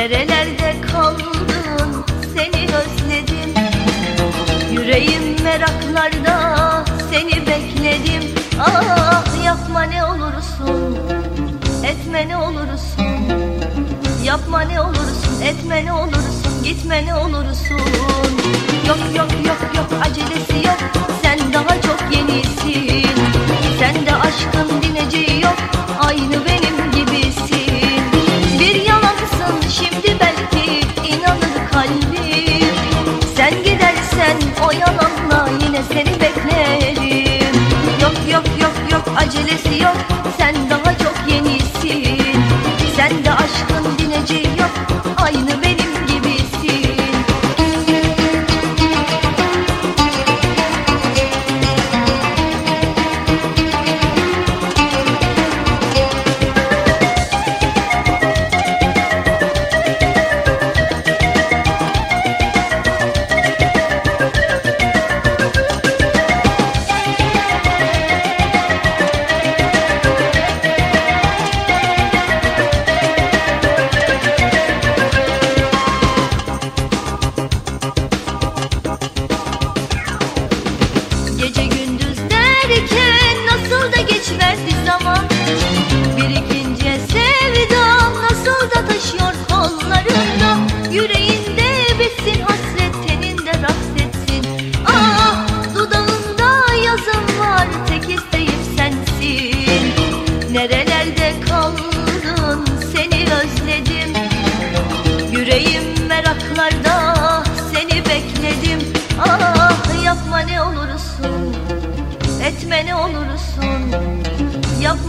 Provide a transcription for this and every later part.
Nerelerde kaldın seni özledim. Yüreğim meraklarda seni bekledim. Ah yapma ne olursun etme ne olursun. Yapma ne olursun etme ne olursun gitme ne olursun. Yok yok yok yok acelesi yok. Sen daha çok yeni acelesi yok. Sen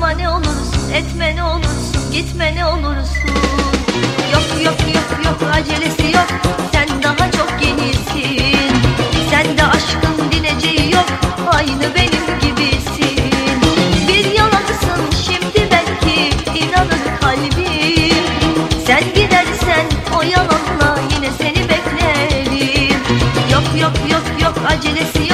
Yapma ne olursun, etme ne olursun, gitme ne olursun. Yok yok yok yok acelesi yok, sen daha çok yenisin. Sen de aşkın dileceği yok, aynı benim gibisin. Bir yalancısın şimdi belki inanır kalbim. Sen gidersen o yalanla yine seni beklerim. Yok yok yok yok acelesi yok